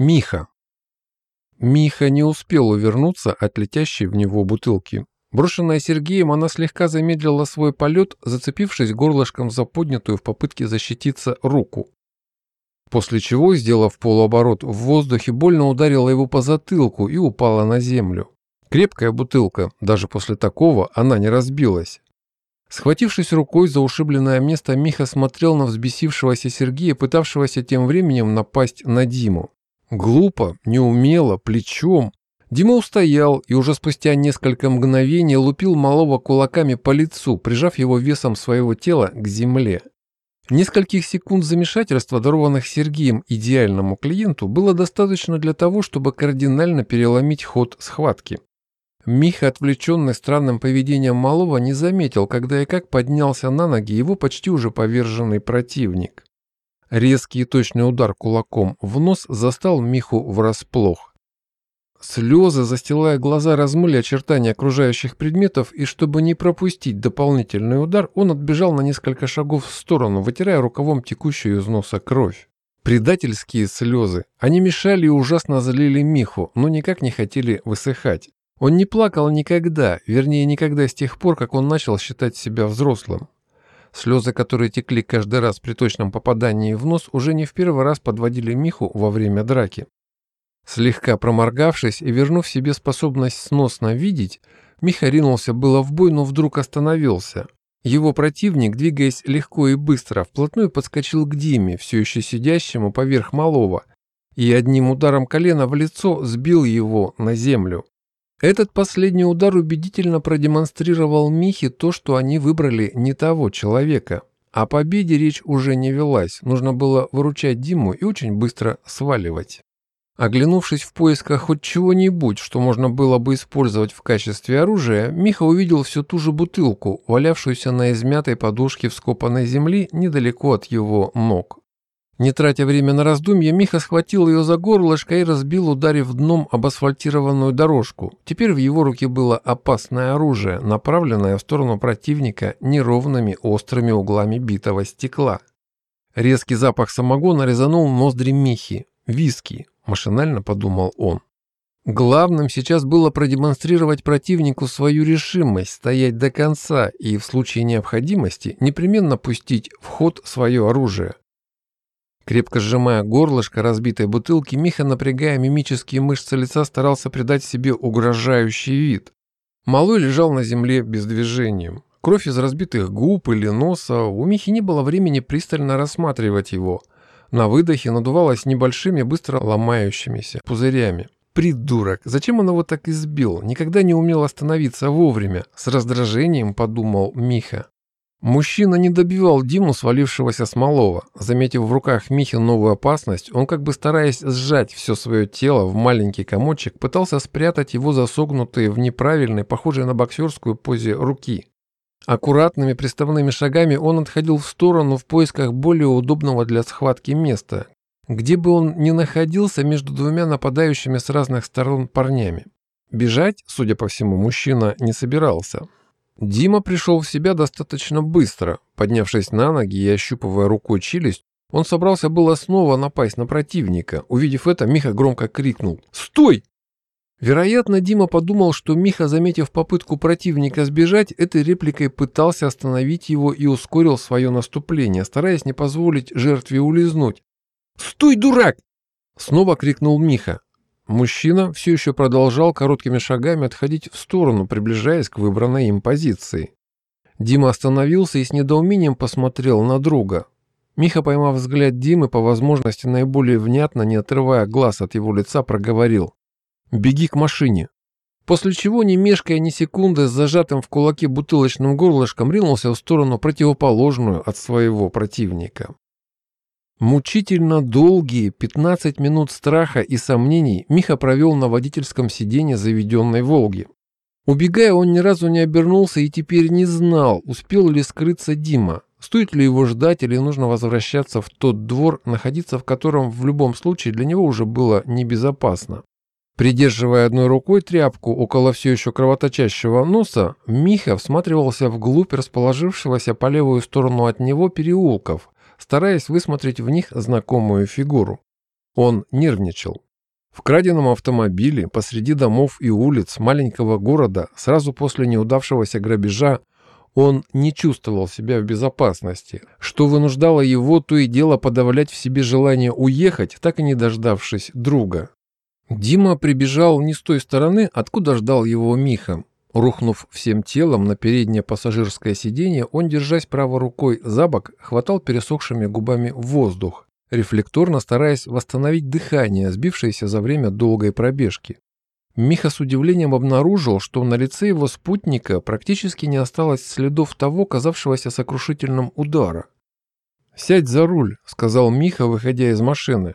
Миха. Миха не успел увернуться от летящей в него бутылки. Брошенная Сергеем, она слегка замедлила свой полет, зацепившись горлышком за поднятую в попытке защититься руку. После чего, сделав полуоборот в воздухе, больно ударила его по затылку и упала на землю. Крепкая бутылка, даже после такого она не разбилась. Схватившись рукой за ушибленное место, Миха смотрел на взбесившегося Сергея, пытавшегося тем временем напасть на Диму. Глупо, неумело, плечом. Дима устоял и уже спустя несколько мгновений лупил малого кулаками по лицу, прижав его весом своего тела к земле. Нескольких секунд замешательства, дарованных Сергеем идеальному клиенту, было достаточно для того, чтобы кардинально переломить ход схватки. Миха, отвлеченный странным поведением малого, не заметил, когда и как поднялся на ноги его почти уже поверженный противник. Резкий и точный удар кулаком в нос застал Миху врасплох. Слезы, застилая глаза, размыли очертания окружающих предметов, и чтобы не пропустить дополнительный удар, он отбежал на несколько шагов в сторону, вытирая рукавом текущую из носа кровь. Предательские слезы. Они мешали и ужасно залили Миху, но никак не хотели высыхать. Он не плакал никогда, вернее, никогда с тех пор, как он начал считать себя взрослым. Слезы, которые текли каждый раз при точном попадании в нос, уже не в первый раз подводили Миху во время драки. Слегка проморгавшись и вернув себе способность сносно видеть, Миха ринулся было в бой, но вдруг остановился. Его противник, двигаясь легко и быстро, вплотную подскочил к Диме, все еще сидящему поверх малого, и одним ударом колена в лицо сбил его на землю. Этот последний удар убедительно продемонстрировал Михе то, что они выбрали не того человека. О победе речь уже не велась, нужно было выручать Диму и очень быстро сваливать. Оглянувшись в поисках хоть чего-нибудь, что можно было бы использовать в качестве оружия, Миха увидел всю ту же бутылку, валявшуюся на измятой подушке вскопанной земли недалеко от его ног. Не тратя время на раздумья, Миха схватил ее за горлышко и разбил, ударив дном об асфальтированную дорожку. Теперь в его руке было опасное оружие, направленное в сторону противника неровными острыми углами битого стекла. Резкий запах самогона резанул ноздри Михи. «Виски», – машинально подумал он. Главным сейчас было продемонстрировать противнику свою решимость стоять до конца и в случае необходимости непременно пустить в ход свое оружие. Крепко сжимая горлышко разбитой бутылки, Миха, напрягая мимические мышцы лица, старался придать себе угрожающий вид. Малой лежал на земле без движения. Кровь из разбитых губ или носа, у Михи не было времени пристально рассматривать его. На выдохе надувалось небольшими, быстро ломающимися пузырями. Придурок! Зачем он его так избил? Никогда не умел остановиться вовремя. С раздражением подумал Миха. Мужчина не добивал Диму, свалившегося с малого. Заметив в руках Михи новую опасность, он, как бы стараясь сжать все свое тело в маленький комочек, пытался спрятать его засогнутые в неправильной, похожей на боксерскую позе руки. Аккуратными приставными шагами он отходил в сторону в поисках более удобного для схватки места, где бы он ни находился между двумя нападающими с разных сторон парнями. Бежать, судя по всему, мужчина не собирался. Дима пришел в себя достаточно быстро. Поднявшись на ноги и ощупывая рукой челюсть, он собрался было снова напасть на противника. Увидев это, Миха громко крикнул «Стой!». Вероятно, Дима подумал, что Миха, заметив попытку противника сбежать, этой репликой пытался остановить его и ускорил свое наступление, стараясь не позволить жертве улизнуть. «Стой, дурак!» Снова крикнул Миха. Мужчина все еще продолжал короткими шагами отходить в сторону, приближаясь к выбранной им позиции. Дима остановился и с недоумением посмотрел на друга. Миха, поймав взгляд Димы, по возможности наиболее внятно, не отрывая глаз от его лица, проговорил «Беги к машине». После чего, не мешкая ни секунды, с зажатым в кулаке бутылочным горлышком ринулся в сторону противоположную от своего противника. Мучительно долгие 15 минут страха и сомнений Миха провел на водительском сиденье заведенной «Волги». Убегая, он ни разу не обернулся и теперь не знал, успел ли скрыться Дима, стоит ли его ждать или нужно возвращаться в тот двор, находиться в котором в любом случае для него уже было небезопасно. Придерживая одной рукой тряпку около все еще кровоточащего носа, Миха всматривался вглубь расположившегося по левую сторону от него переулков, стараясь высмотреть в них знакомую фигуру. Он нервничал. В краденом автомобиле посреди домов и улиц маленького города сразу после неудавшегося грабежа он не чувствовал себя в безопасности, что вынуждало его то и дело подавлять в себе желание уехать, так и не дождавшись друга. Дима прибежал не с той стороны, откуда ждал его Миха. Рухнув всем телом на переднее пассажирское сиденье, он, держась правой рукой за бок, хватал пересохшими губами воздух, рефлекторно стараясь восстановить дыхание, сбившееся за время долгой пробежки. Миха с удивлением обнаружил, что на лице его спутника практически не осталось следов того, казавшегося сокрушительным удара. «Сядь за руль», — сказал Миха, выходя из машины.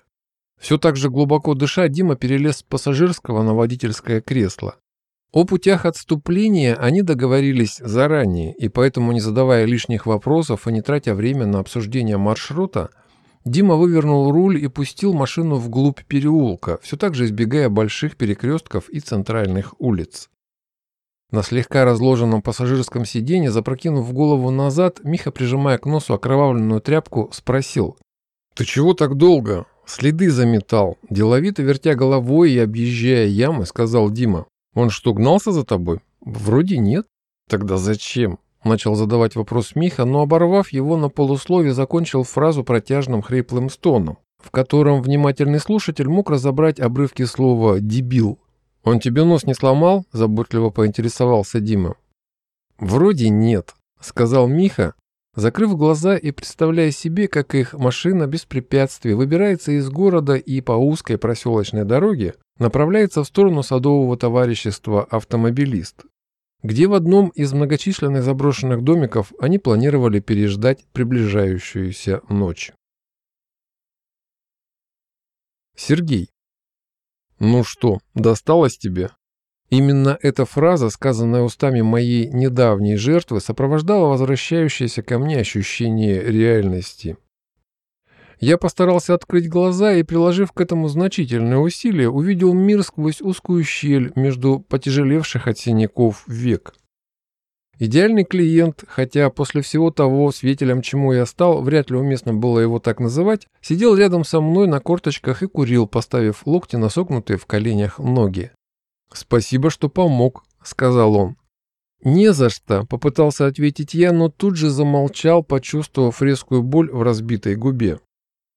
Все так же глубоко дыша, Дима перелез с пассажирского на водительское кресло. О путях отступления они договорились заранее, и поэтому, не задавая лишних вопросов и не тратя время на обсуждение маршрута, Дима вывернул руль и пустил машину вглубь переулка, все так же избегая больших перекрестков и центральных улиц. На слегка разложенном пассажирском сиденье, запрокинув голову назад, Миха, прижимая к носу окровавленную тряпку, спросил. «Ты чего так долго? Следы заметал». Деловито вертя головой и объезжая ямы, сказал Дима. «Он что, гнался за тобой?» «Вроде нет». «Тогда зачем?» Начал задавать вопрос Миха, но, оборвав его на полуслове, закончил фразу протяжным хриплым стоном, в котором внимательный слушатель мог разобрать обрывки слова «дебил». «Он тебе нос не сломал?» – заботливо поинтересовался Дима. «Вроде нет», – сказал Миха, закрыв глаза и представляя себе, как их машина без препятствий выбирается из города и по узкой проселочной дороге направляется в сторону садового товарищества «Автомобилист», где в одном из многочисленных заброшенных домиков они планировали переждать приближающуюся ночь. Сергей. «Ну что, досталось тебе?» Именно эта фраза, сказанная устами моей недавней жертвы, сопровождала возвращающееся ко мне ощущение реальности. Я постарался открыть глаза и, приложив к этому значительное усилие, увидел мир сквозь узкую щель между потяжелевших от синяков век. Идеальный клиент, хотя после всего того, свидетелем чему я стал, вряд ли уместно было его так называть, сидел рядом со мной на корточках и курил, поставив локти на согнутые в коленях ноги. «Спасибо, что помог», — сказал он. «Не за что», — попытался ответить я, но тут же замолчал, почувствовав резкую боль в разбитой губе.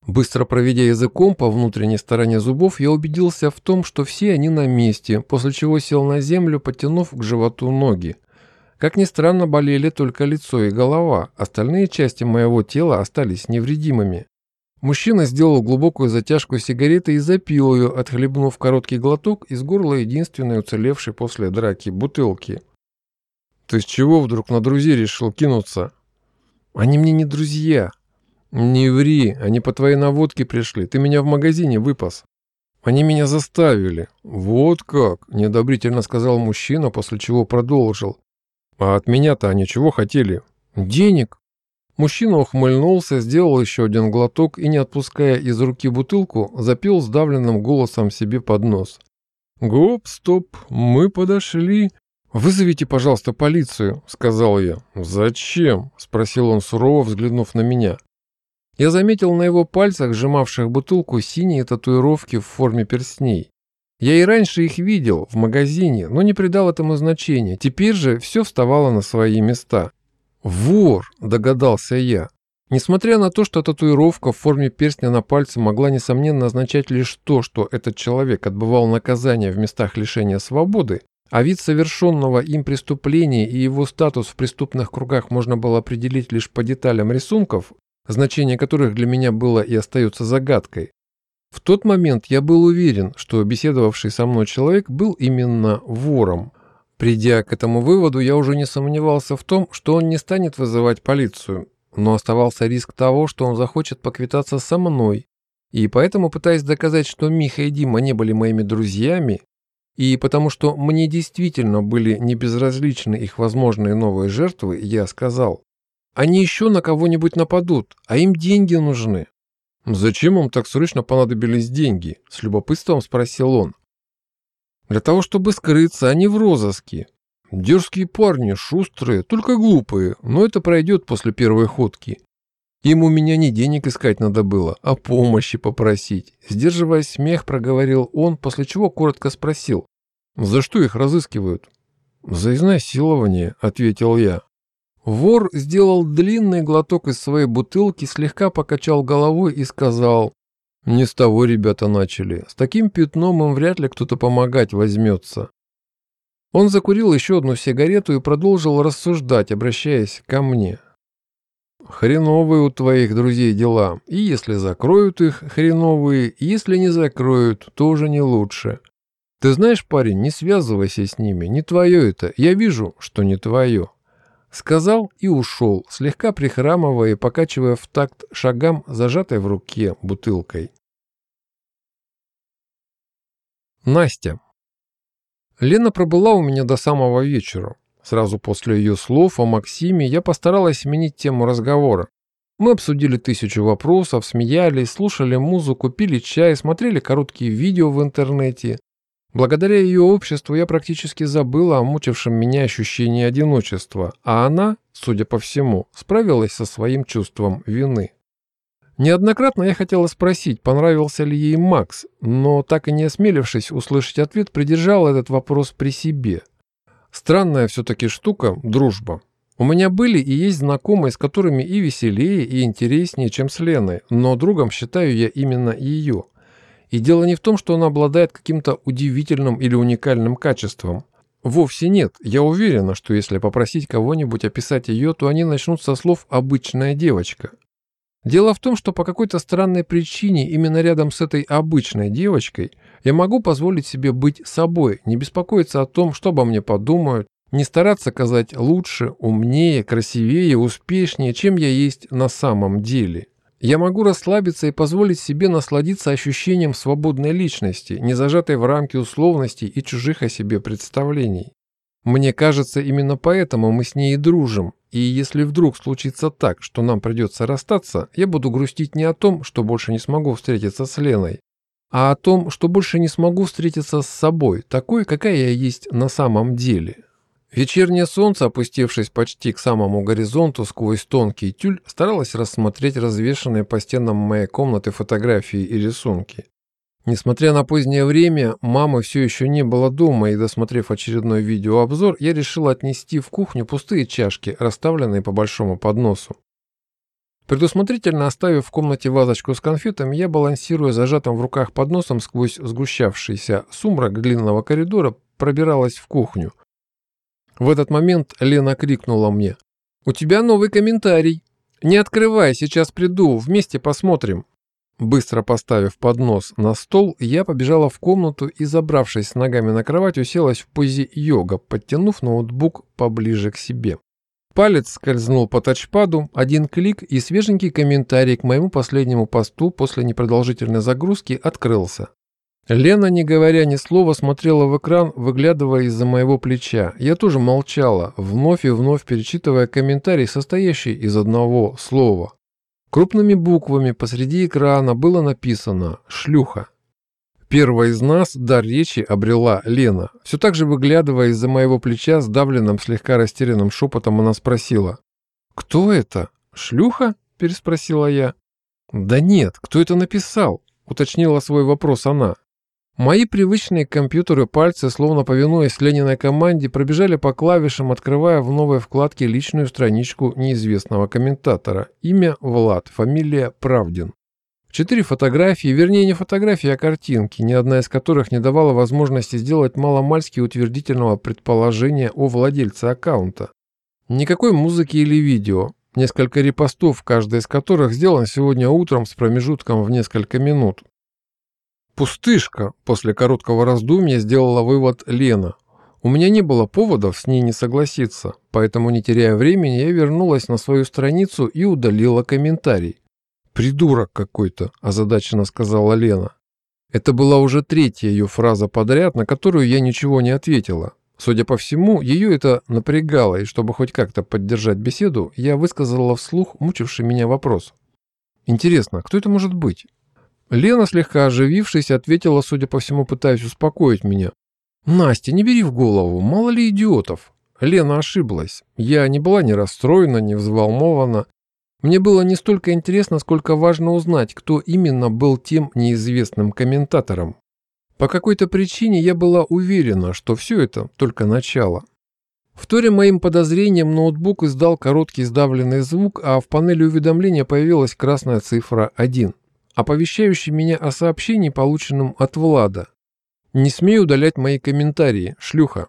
Быстро проведя языком по внутренней стороне зубов, я убедился в том, что все они на месте, после чего сел на землю, потянув к животу ноги. Как ни странно, болели только лицо и голова, остальные части моего тела остались невредимыми. Мужчина сделал глубокую затяжку сигареты и запил ее, отхлебнув короткий глоток из горла единственной уцелевшей после драки бутылки. «Ты с чего вдруг на друзей решил кинуться?» «Они мне не друзья», «Не ври, они по твоей наводке пришли. Ты меня в магазине выпас». «Они меня заставили». «Вот как», — неодобрительно сказал мужчина, после чего продолжил. «А от меня-то они чего хотели?» «Денег». Мужчина ухмыльнулся, сделал еще один глоток и, не отпуская из руки бутылку, запил сдавленным голосом себе под нос. «Гоп, стоп, мы подошли». «Вызовите, пожалуйста, полицию», — сказал я. «Зачем?» — спросил он сурово, взглянув на меня. Я заметил на его пальцах, сжимавших бутылку, синие татуировки в форме перстней. Я и раньше их видел в магазине, но не придал этому значения. Теперь же все вставало на свои места. «Вор!» – догадался я. Несмотря на то, что татуировка в форме перстня на пальце могла несомненно означать лишь то, что этот человек отбывал наказание в местах лишения свободы, а вид совершенного им преступления и его статус в преступных кругах можно было определить лишь по деталям рисунков, значение которых для меня было и остается загадкой. В тот момент я был уверен, что беседовавший со мной человек был именно вором. Придя к этому выводу, я уже не сомневался в том, что он не станет вызывать полицию, но оставался риск того, что он захочет поквитаться со мной. И поэтому, пытаясь доказать, что Миха и Дима не были моими друзьями, и потому что мне действительно были не безразличны их возможные новые жертвы, я сказал, они еще на кого-нибудь нападут, а им деньги нужны. Зачем им так срочно понадобились деньги? С любопытством спросил он. Для того, чтобы скрыться, они в розыске. Дерзкие парни, шустрые, только глупые, но это пройдет после первой ходки. Им у меня не денег искать надо было, а помощи попросить. Сдерживая смех, проговорил он, после чего коротко спросил. «За что их разыскивают?» «За изнасилование», — ответил я. Вор сделал длинный глоток из своей бутылки, слегка покачал головой и сказал, «Не с того ребята начали. С таким пятном им вряд ли кто-то помогать возьмется». Он закурил еще одну сигарету и продолжил рассуждать, обращаясь ко мне. Хреновые у твоих друзей дела. И если закроют их, хреновые, и если не закроют, тоже не лучше. Ты знаешь, парень, не связывайся с ними, не твое это. Я вижу, что не твое. Сказал и ушел, слегка прихрамывая и покачивая в такт шагам, зажатой в руке бутылкой. Настя. Лена пробыла у меня до самого вечера. Сразу после ее слов о Максиме я постаралась сменить тему разговора. Мы обсудили тысячу вопросов, смеялись, слушали музыку, пили чай, смотрели короткие видео в интернете. Благодаря ее обществу я практически забыла о мучившем меня ощущении одиночества, а она, судя по всему, справилась со своим чувством вины. Неоднократно я хотела спросить, понравился ли ей Макс, но так и не осмелившись услышать ответ, придержала этот вопрос при себе – Странная все-таки штука – дружба. У меня были и есть знакомые, с которыми и веселее, и интереснее, чем с Леной, но другом считаю я именно ее. И дело не в том, что она обладает каким-то удивительным или уникальным качеством. Вовсе нет. Я уверена, что если попросить кого-нибудь описать ее, то они начнут со слов «обычная девочка». Дело в том, что по какой-то странной причине именно рядом с этой обычной девочкой я могу позволить себе быть собой, не беспокоиться о том, что обо мне подумают, не стараться казать лучше, умнее, красивее, успешнее, чем я есть на самом деле. Я могу расслабиться и позволить себе насладиться ощущением свободной личности, не зажатой в рамки условностей и чужих о себе представлений. Мне кажется, именно поэтому мы с ней и дружим, и если вдруг случится так, что нам придется расстаться, я буду грустить не о том, что больше не смогу встретиться с Леной, а о том, что больше не смогу встретиться с собой, такой, какая я есть на самом деле. Вечернее солнце, опустившись почти к самому горизонту сквозь тонкий тюль, старалось рассмотреть развешанные по стенам моей комнаты фотографии и рисунки. Несмотря на позднее время, мамы все еще не было дома, и досмотрев очередной видеообзор, я решил отнести в кухню пустые чашки, расставленные по большому подносу. Предусмотрительно оставив в комнате вазочку с конфетами, я, балансируя зажатым в руках подносом сквозь сгущавшийся сумрак длинного коридора, пробиралась в кухню. В этот момент Лена крикнула мне. «У тебя новый комментарий. Не открывай, сейчас приду, вместе посмотрим». Быстро поставив поднос на стол, я побежала в комнату и, забравшись с ногами на кровать, уселась в позе йога, подтянув ноутбук поближе к себе. Палец скользнул по тачпаду, один клик и свеженький комментарий к моему последнему посту после непродолжительной загрузки открылся. Лена, не говоря ни слова, смотрела в экран, выглядывая из-за моего плеча. Я тоже молчала, вновь и вновь перечитывая комментарий, состоящий из одного слова. Крупными буквами посреди экрана было написано «Шлюха». Первая из нас дар речи обрела Лена. Все так же выглядывая из-за моего плеча, сдавленным, слегка растерянным шепотом, она спросила. «Кто это? Шлюха?» – переспросила я. «Да нет, кто это написал?» – уточнила свой вопрос она. Мои привычные компьютеры пальцы, словно повинуясь Лениной команде, пробежали по клавишам, открывая в новой вкладке личную страничку неизвестного комментатора. Имя Влад, фамилия Правдин. Четыре фотографии, вернее не фотографии, а картинки, ни одна из которых не давала возможности сделать маломальски утвердительного предположения о владельце аккаунта. Никакой музыки или видео. Несколько репостов, каждый из которых сделан сегодня утром с промежутком в несколько минут. «Пустышка», — после короткого раздумья сделала вывод Лена. У меня не было поводов с ней не согласиться, поэтому, не теряя времени, я вернулась на свою страницу и удалила комментарий. «Придурок какой-то», – озадаченно сказала Лена. Это была уже третья ее фраза подряд, на которую я ничего не ответила. Судя по всему, ее это напрягало, и чтобы хоть как-то поддержать беседу, я высказала вслух мучивший меня вопрос. «Интересно, кто это может быть?» Лена, слегка оживившись, ответила, судя по всему, пытаясь успокоить меня. «Настя, не бери в голову, мало ли идиотов». Лена ошиблась. Я не была ни расстроена, ни взволнована. Мне было не столько интересно, сколько важно узнать, кто именно был тем неизвестным комментатором. По какой-то причине я была уверена, что все это только начало. Вторя моим подозрениям, ноутбук издал короткий сдавленный звук, а в панели уведомления появилась красная цифра 1, оповещающий меня о сообщении, полученном от Влада. «Не смей удалять мои комментарии, шлюха».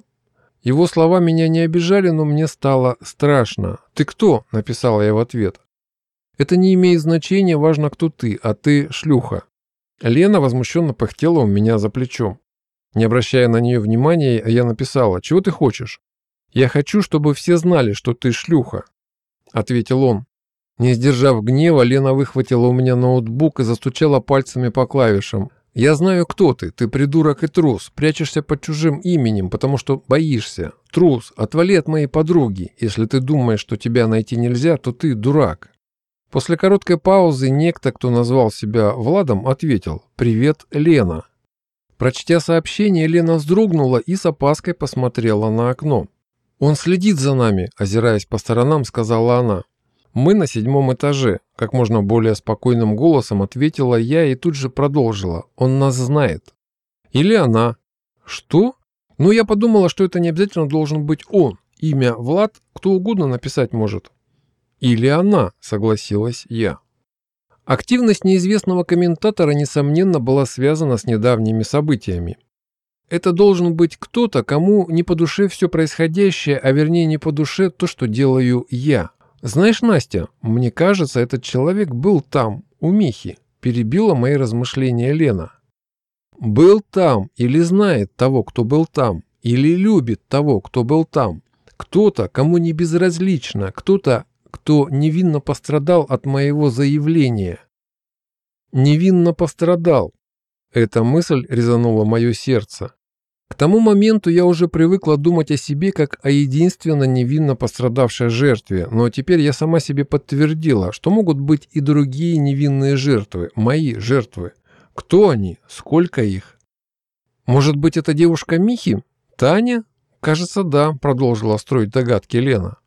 Его слова меня не обижали, но мне стало страшно. «Ты кто?» – написала я в ответ. «Это не имеет значения, важно, кто ты, а ты шлюха». Лена возмущенно пыхтела у меня за плечом. Не обращая на нее внимания, я написала «Чего ты хочешь?» «Я хочу, чтобы все знали, что ты шлюха», — ответил он. Не сдержав гнева, Лена выхватила у меня ноутбук и застучала пальцами по клавишам. «Я знаю, кто ты. Ты придурок и трус. Прячешься под чужим именем, потому что боишься. Трус, отвали от моей подруги. Если ты думаешь, что тебя найти нельзя, то ты дурак». После короткой паузы некто, кто назвал себя Владом, ответил «Привет, Лена». Прочтя сообщение, Лена вздрогнула и с опаской посмотрела на окно. «Он следит за нами», – озираясь по сторонам, сказала она. «Мы на седьмом этаже», – как можно более спокойным голосом ответила я и тут же продолжила. «Он нас знает». «Или она». «Что?» «Ну, я подумала, что это не обязательно должен быть он. Имя Влад кто угодно написать может». «Или она», – согласилась я. Активность неизвестного комментатора, несомненно, была связана с недавними событиями. Это должен быть кто-то, кому не по душе все происходящее, а вернее не по душе то, что делаю я. Знаешь, Настя, мне кажется, этот человек был там, у Михи, перебила мои размышления Лена. Был там или знает того, кто был там, или любит того, кто был там. Кто-то, кому не безразлично, кто-то, кто невинно пострадал от моего заявления. Невинно пострадал. Эта мысль резанула мое сердце. К тому моменту я уже привыкла думать о себе как о единственно невинно пострадавшей жертве, но теперь я сама себе подтвердила, что могут быть и другие невинные жертвы, мои жертвы. Кто они? Сколько их? Может быть, это девушка Михи? Таня? Кажется, да, продолжила строить догадки Лена.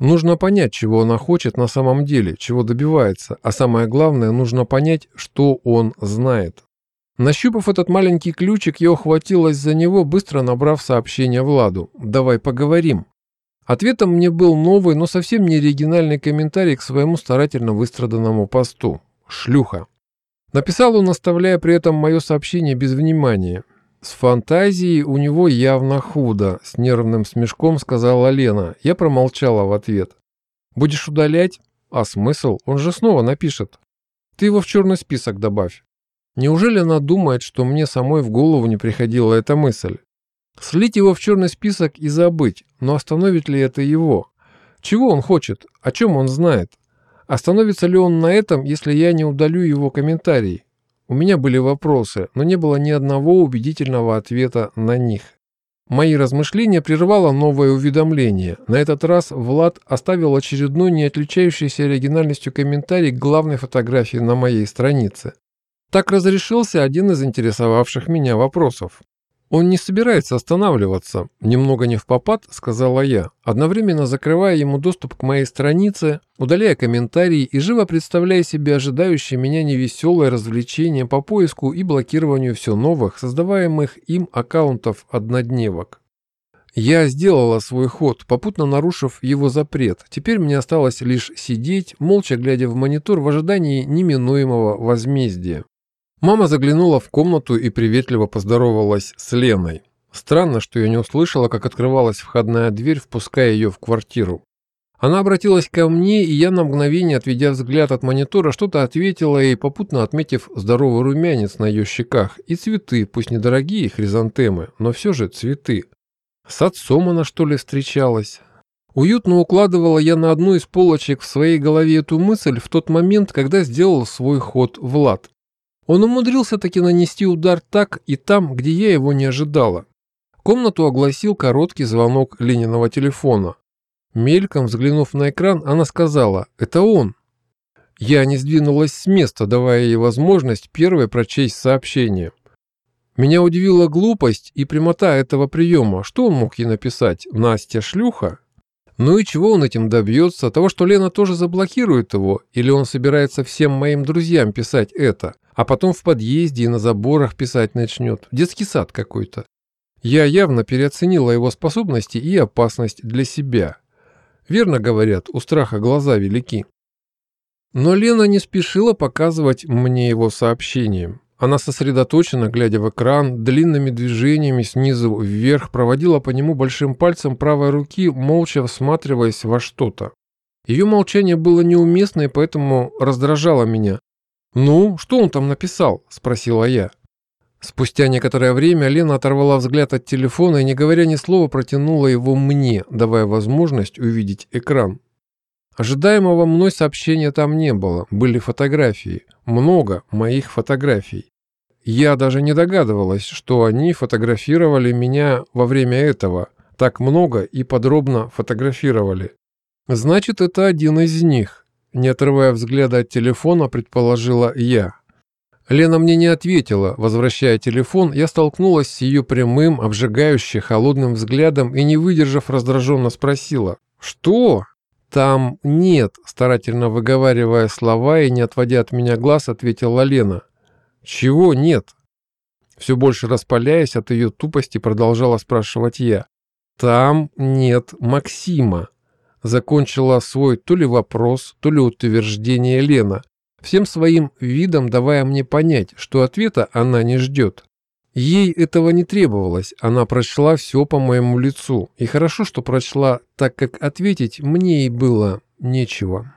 Нужно понять, чего она хочет на самом деле, чего добивается, а самое главное, нужно понять, что он знает. Нащупав этот маленький ключик, я ухватилась за него, быстро набрав сообщение Владу. «Давай поговорим». Ответом мне был новый, но совсем не оригинальный комментарий к своему старательно выстраданному посту. «Шлюха». Написал он, оставляя при этом мое сообщение без внимания. «С фантазией у него явно худо», — с нервным смешком сказала Лена. Я промолчала в ответ. «Будешь удалять? А смысл? Он же снова напишет. Ты его в черный список добавь». Неужели она думает, что мне самой в голову не приходила эта мысль? Слить его в черный список и забыть, но остановит ли это его? Чего он хочет? О чем он знает? Остановится ли он на этом, если я не удалю его комментарий? У меня были вопросы, но не было ни одного убедительного ответа на них. Мои размышления прервало новое уведомление. На этот раз Влад оставил очередной не отличающийся оригинальностью комментарий к главной фотографии на моей странице. Так разрешился один из интересовавших меня вопросов. «Он не собирается останавливаться», – немного не в попад, сказала я, одновременно закрывая ему доступ к моей странице, удаляя комментарии и живо представляя себе ожидающее меня невеселое развлечение по поиску и блокированию все новых, создаваемых им аккаунтов однодневок. Я сделала свой ход, попутно нарушив его запрет. Теперь мне осталось лишь сидеть, молча глядя в монитор в ожидании неминуемого возмездия. Мама заглянула в комнату и приветливо поздоровалась с Леной. Странно, что я не услышала, как открывалась входная дверь, впуская ее в квартиру. Она обратилась ко мне, и я на мгновение, отведя взгляд от монитора, что-то ответила ей, попутно отметив здоровый румянец на ее щеках и цветы, пусть недорогие хризантемы, но все же цветы. С отцом она, что ли, встречалась? Уютно укладывала я на одну из полочек в своей голове эту мысль в тот момент, когда сделал свой ход Влад. Он умудрился таки нанести удар так и там, где я его не ожидала. Комнату огласил короткий звонок Лениного телефона. Мельком взглянув на экран, она сказала «Это он». Я не сдвинулась с места, давая ей возможность первой прочесть сообщение. Меня удивила глупость и прямота этого приема. Что он мог ей написать? «Настя шлюха?» Ну и чего он этим добьется? Того, что Лена тоже заблокирует его? Или он собирается всем моим друзьям писать это, а потом в подъезде и на заборах писать начнет? Детский сад какой-то. Я явно переоценила его способности и опасность для себя. Верно говорят, у страха глаза велики. Но Лена не спешила показывать мне его сообщением. Она сосредоточенно, глядя в экран, длинными движениями снизу вверх проводила по нему большим пальцем правой руки, молча всматриваясь во что-то. Ее молчание было неуместно и поэтому раздражало меня. «Ну, что он там написал?» – спросила я. Спустя некоторое время Лена оторвала взгляд от телефона и, не говоря ни слова, протянула его мне, давая возможность увидеть экран. Ожидаемого мной сообщения там не было, были фотографии, много моих фотографий. Я даже не догадывалась, что они фотографировали меня во время этого, так много и подробно фотографировали. Значит, это один из них. Не отрывая взгляда от телефона, предположила я. Лена мне не ответила. Возвращая телефон, я столкнулась с ее прямым, обжигающе холодным взглядом и, не выдержав, раздраженно спросила «Что?» «Там нет», – старательно выговаривая слова и не отводя от меня глаз, ответила Лена. «Чего нет?» Все больше распаляясь от ее тупости, продолжала спрашивать я. «Там нет Максима», – закончила свой то ли вопрос, то ли утверждение Лена, всем своим видом давая мне понять, что ответа она не ждет. Ей этого не требовалось, она прочла все по моему лицу. И хорошо, что прочла, так как ответить мне и было нечего.